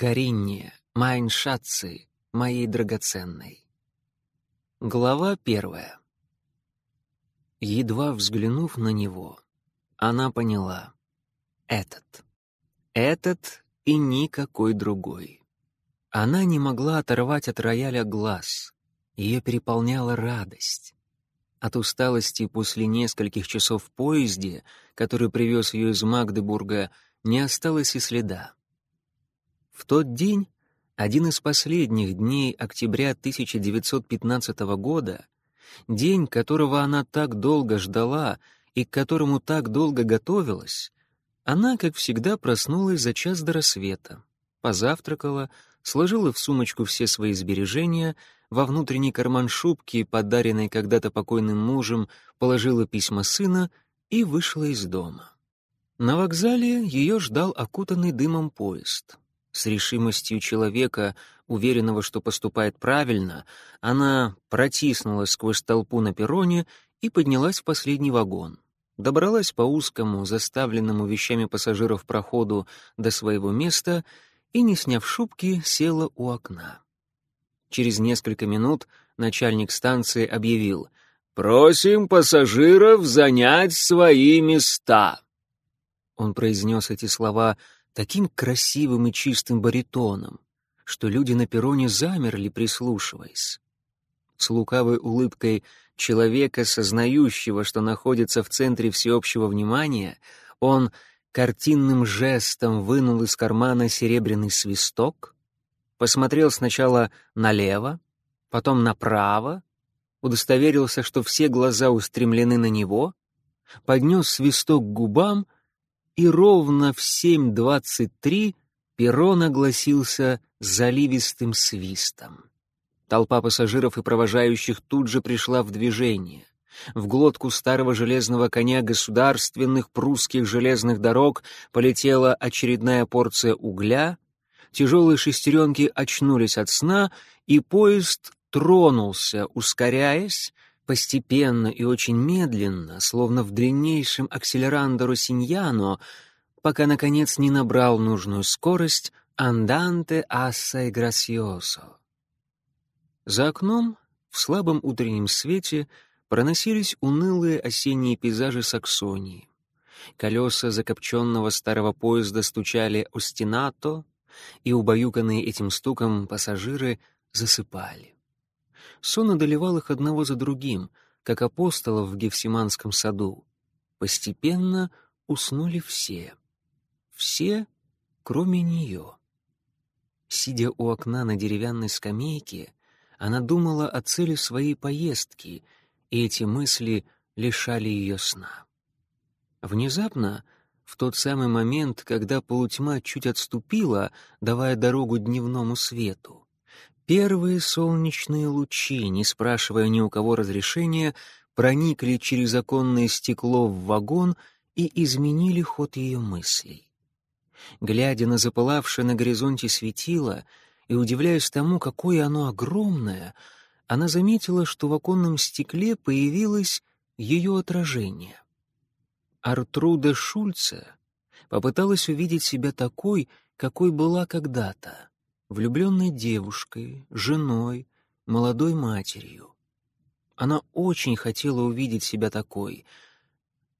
Каринне, Майншатцы, моей драгоценной. Глава первая. Едва взглянув на него, она поняла. Этот. Этот и никакой другой. Она не могла оторвать от рояля глаз. Ее переполняла радость. От усталости после нескольких часов в поезде, который привез ее из Магдебурга, не осталось и следа. В тот день, один из последних дней октября 1915 года, день, которого она так долго ждала и к которому так долго готовилась, она, как всегда, проснулась за час до рассвета, позавтракала, сложила в сумочку все свои сбережения — во внутренний карман шубки, подаренной когда-то покойным мужем, положила письма сына и вышла из дома. На вокзале ее ждал окутанный дымом поезд. С решимостью человека, уверенного, что поступает правильно, она протиснулась сквозь толпу на перроне и поднялась в последний вагон. Добралась по узкому, заставленному вещами пассажиров проходу до своего места и, не сняв шубки, села у окна. Через несколько минут начальник станции объявил «Просим пассажиров занять свои места». Он произнес эти слова таким красивым и чистым баритоном, что люди на перроне замерли, прислушиваясь. С лукавой улыбкой человека, сознающего, что находится в центре всеобщего внимания, он картинным жестом вынул из кармана серебряный свисток, посмотрел сначала налево, потом направо, удостоверился, что все глаза устремлены на него, поднес свисток к губам, и ровно в 7.23 перрон огласился заливистым свистом. Толпа пассажиров и провожающих тут же пришла в движение. В глотку старого железного коня государственных прусских железных дорог полетела очередная порция угля — тяжелые шестеренки очнулись от сна, и поезд тронулся, ускоряясь, постепенно и очень медленно, словно в длиннейшем акселерандо Росиньяно, пока, наконец, не набрал нужную скорость «Анданте ассай грасиосо». За окном, в слабом утреннем свете, проносились унылые осенние пейзажи Саксонии. Колеса закопченного старого поезда стучали о стенато, и, убаюканные этим стуком, пассажиры засыпали. Сон одолевал их одного за другим, как апостолов в Гефсиманском саду. Постепенно уснули все. Все, кроме нее. Сидя у окна на деревянной скамейке, она думала о цели своей поездки, и эти мысли лишали ее сна. Внезапно в тот самый момент, когда полутьма чуть отступила, давая дорогу дневному свету. Первые солнечные лучи, не спрашивая ни у кого разрешения, проникли через оконное стекло в вагон и изменили ход ее мыслей. Глядя на запылавшее на горизонте светило и удивляясь тому, какое оно огромное, она заметила, что в оконном стекле появилось ее отражение. Артруда Шульце попыталась увидеть себя такой, какой была когда-то, влюбленной девушкой, женой, молодой матерью. Она очень хотела увидеть себя такой,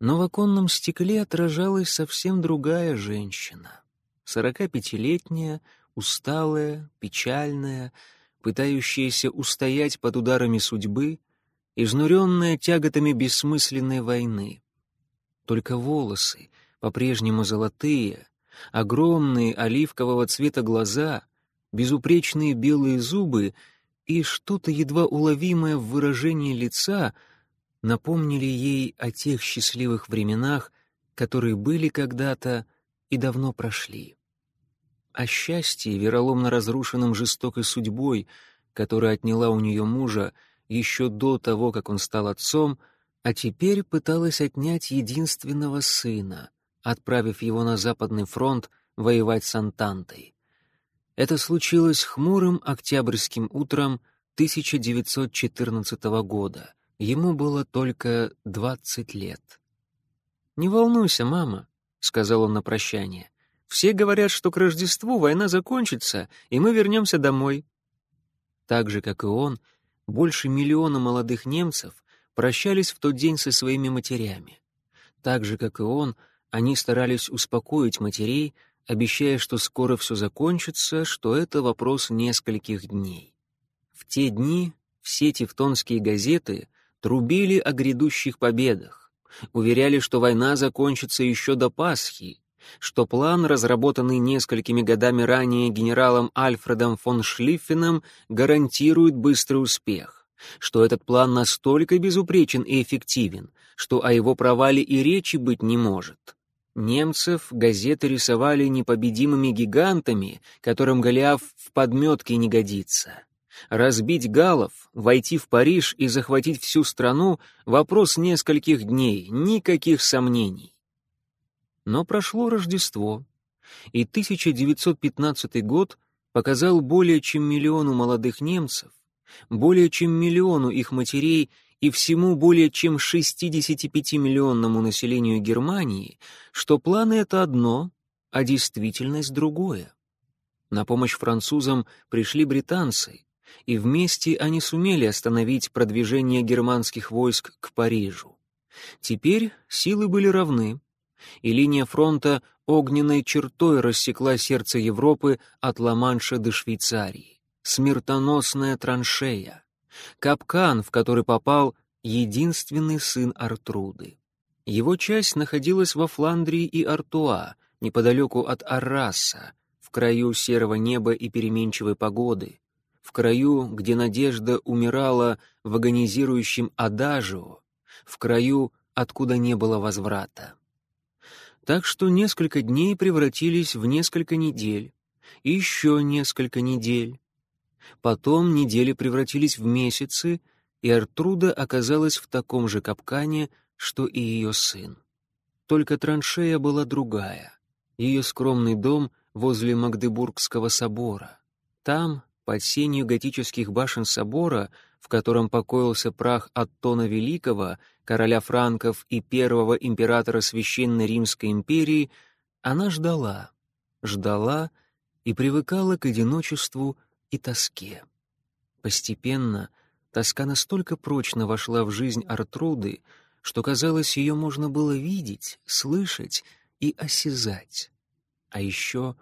но в оконном стекле отражалась совсем другая женщина, сорокапятилетняя, усталая, печальная, пытающаяся устоять под ударами судьбы, изнуренная тяготами бессмысленной войны. Только волосы, по-прежнему золотые, огромные оливкового цвета глаза, безупречные белые зубы и что-то едва уловимое в выражении лица напомнили ей о тех счастливых временах, которые были когда-то и давно прошли. О счастье, вероломно разрушенном жестокой судьбой, которая отняла у нее мужа еще до того, как он стал отцом — а теперь пыталась отнять единственного сына, отправив его на Западный фронт воевать с Антантой. Это случилось хмурым октябрьским утром 1914 года. Ему было только 20 лет. «Не волнуйся, мама», — сказал он на прощание. Все говорят, что к Рождеству война закончится, и мы вернемся домой». Так же, как и он, больше миллиона молодых немцев прощались в тот день со своими матерями. Так же, как и он, они старались успокоить матерей, обещая, что скоро все закончится, что это вопрос нескольких дней. В те дни все тевтонские газеты трубили о грядущих победах, уверяли, что война закончится еще до Пасхи, что план, разработанный несколькими годами ранее генералом Альфредом фон Шлиффеном, гарантирует быстрый успех, что этот план настолько безупречен и эффективен, что о его провале и речи быть не может. Немцев газеты рисовали непобедимыми гигантами, которым Голиаф в подметке не годится. Разбить галов, войти в Париж и захватить всю страну — вопрос нескольких дней, никаких сомнений. Но прошло Рождество, и 1915 год показал более чем миллиону молодых немцев, более чем миллиону их матерей и всему более чем 65-миллионному населению Германии, что планы — это одно, а действительность — другое. На помощь французам пришли британцы, и вместе они сумели остановить продвижение германских войск к Парижу. Теперь силы были равны, и линия фронта огненной чертой рассекла сердце Европы от Ла-Манша до Швейцарии. Смертоносная траншея капкан, в который попал единственный сын Артруды. Его часть находилась во Фландрии и Артуа, неподалеку от Арраса, в краю серого неба и переменчивой погоды, в краю, где надежда умирала в агонизирующем адажио, в краю, откуда не было возврата. Так что несколько дней превратились в несколько недель, еще несколько недель, Потом недели превратились в месяцы, и Артруда оказалась в таком же капкане, что и ее сын. Только траншея была другая. Ее скромный дом возле Магдебургского собора. Там, под сенью готических башен собора, в котором покоился прах Аттона Великого, короля франков и первого императора Священной Римской империи, она ждала, ждала и привыкала к одиночеству и тоске. Постепенно тоска настолько прочно вошла в жизнь Артруды, что, казалось, ее можно было видеть, слышать и осязать. А еще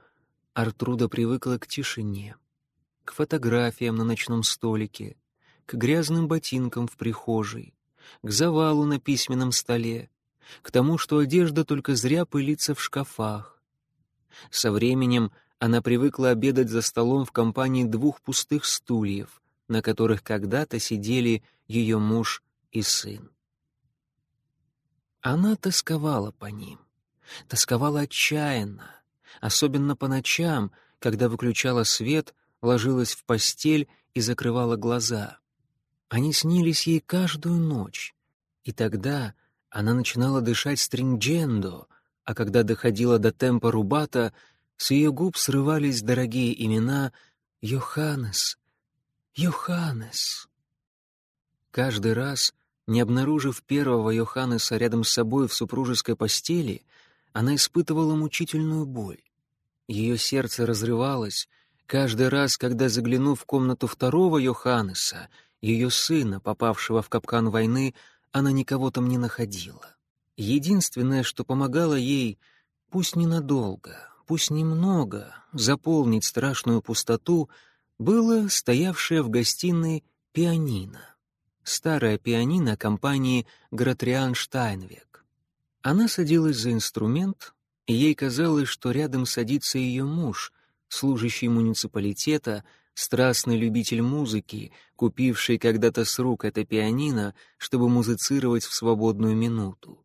Артруда привыкла к тишине, к фотографиям на ночном столике, к грязным ботинкам в прихожей, к завалу на письменном столе, к тому, что одежда только зря пылится в шкафах. Со временем она привыкла обедать за столом в компании двух пустых стульев, на которых когда-то сидели ее муж и сын. Она тосковала по ним, тосковала отчаянно, особенно по ночам, когда выключала свет, ложилась в постель и закрывала глаза. Они снились ей каждую ночь, и тогда она начинала дышать стрингендо, а когда доходила до темпа рубата — с ее губ срывались дорогие имена «Йоханнес», «Йоханнес». Каждый раз, не обнаружив первого Йоханнеса рядом с собой в супружеской постели, она испытывала мучительную боль. Ее сердце разрывалось каждый раз, когда, заглянув в комнату второго Йоханнеса, ее сына, попавшего в капкан войны, она никого там не находила. Единственное, что помогало ей, пусть ненадолго, пусть немного, заполнить страшную пустоту, было стоявшее в гостиной пианино. Старая пианино компании Гратриан Штайнвек. Она садилась за инструмент, и ей казалось, что рядом садится ее муж, служащий муниципалитета, страстный любитель музыки, купивший когда-то с рук это пианино, чтобы музицировать в свободную минуту.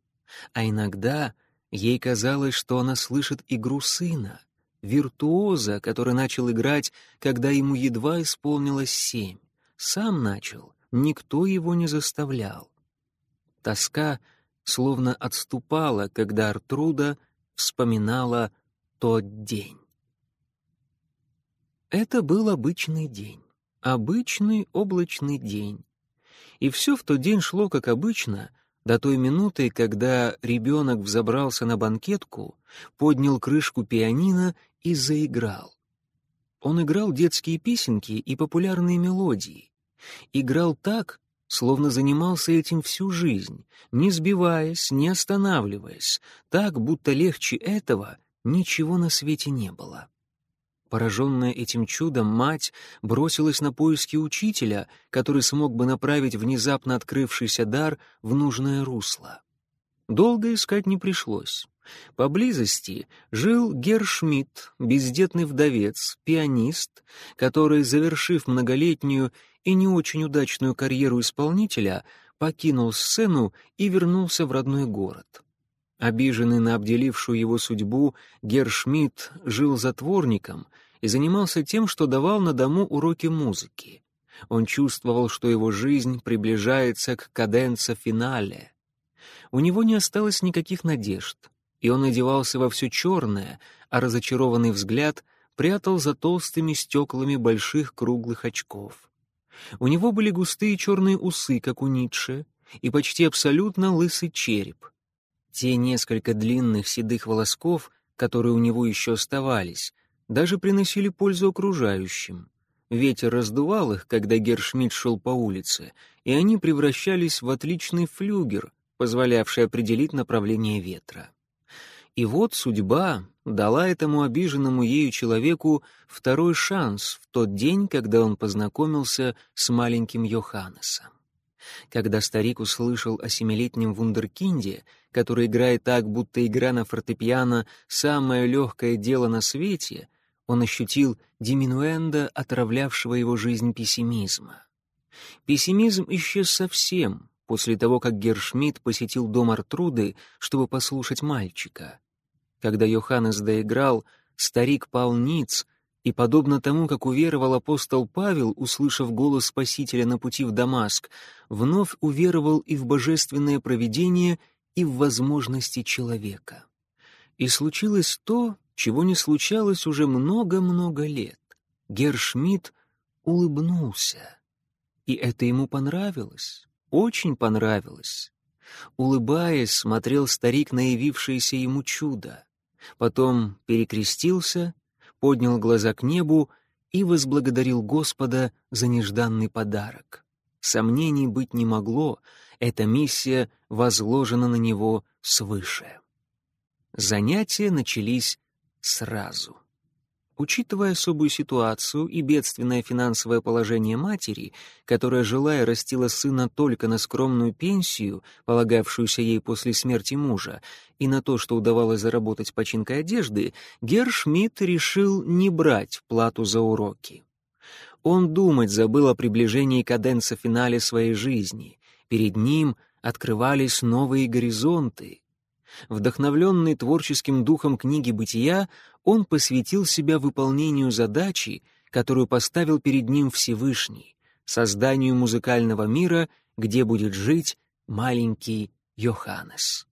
А иногда Ей казалось, что она слышит игру сына, виртуоза, который начал играть, когда ему едва исполнилось семь. Сам начал, никто его не заставлял. Тоска словно отступала, когда Артруда вспоминала тот день. Это был обычный день, обычный облачный день. И все в тот день шло как обычно, до той минуты, когда ребенок взобрался на банкетку, поднял крышку пианино и заиграл. Он играл детские песенки и популярные мелодии. Играл так, словно занимался этим всю жизнь, не сбиваясь, не останавливаясь, так, будто легче этого ничего на свете не было. Пораженная этим чудом, мать бросилась на поиски учителя, который смог бы направить внезапно открывшийся дар в нужное русло. Долго искать не пришлось. Поблизости жил Гершмидт, бездетный вдовец, пианист, который, завершив многолетнюю и не очень удачную карьеру исполнителя, покинул сцену и вернулся в родной город. Обиженный на обделившую его судьбу, Гершмидт жил затворником и занимался тем, что давал на дому уроки музыки. Он чувствовал, что его жизнь приближается к каденца финале. У него не осталось никаких надежд, и он одевался во все черное, а разочарованный взгляд прятал за толстыми стеклами больших круглых очков. У него были густые черные усы, как у Ницше, и почти абсолютно лысый череп. Те несколько длинных седых волосков, которые у него еще оставались, даже приносили пользу окружающим. Ветер раздувал их, когда Гершмидт шел по улице, и они превращались в отличный флюгер, позволявший определить направление ветра. И вот судьба дала этому обиженному ею человеку второй шанс в тот день, когда он познакомился с маленьким Йоханнесом. Когда старик услышал о семилетнем вундеркинде, который играет так, будто игра на фортепиано — самое легкое дело на свете, он ощутил диминуэнда, отравлявшего его жизнь пессимизма. Пессимизм исчез совсем, после того, как Гершмидт посетил дом Артруды, чтобы послушать мальчика. Когда Йоханнес доиграл, старик пал ниц, и, подобно тому, как уверовал апостол Павел, услышав голос Спасителя на пути в Дамаск, вновь уверовал и в божественное провидение, и в возможности человека. И случилось то, чего не случалось уже много-много лет. Гершмидт улыбнулся. И это ему понравилось очень понравилось. Улыбаясь, смотрел старик на явившееся ему чудо. Потом перекрестился, поднял глаза к небу и возблагодарил Господа за нежданный подарок. Сомнений быть не могло, эта миссия возложена на него свыше. Занятия начались сразу. Учитывая особую ситуацию и бедственное финансовое положение матери, которая, желая, растила сына только на скромную пенсию, полагавшуюся ей после смерти мужа, и на то, что удавалось заработать починкой одежды, Гершмидт решил не брать плату за уроки. Он думать забыл о приближении каденса финале своей жизни. Перед ним открывались новые горизонты. Вдохновленный творческим духом книги «Бытия», он посвятил себя выполнению задачи, которую поставил перед ним Всевышний, созданию музыкального мира, где будет жить маленький Йоханнес.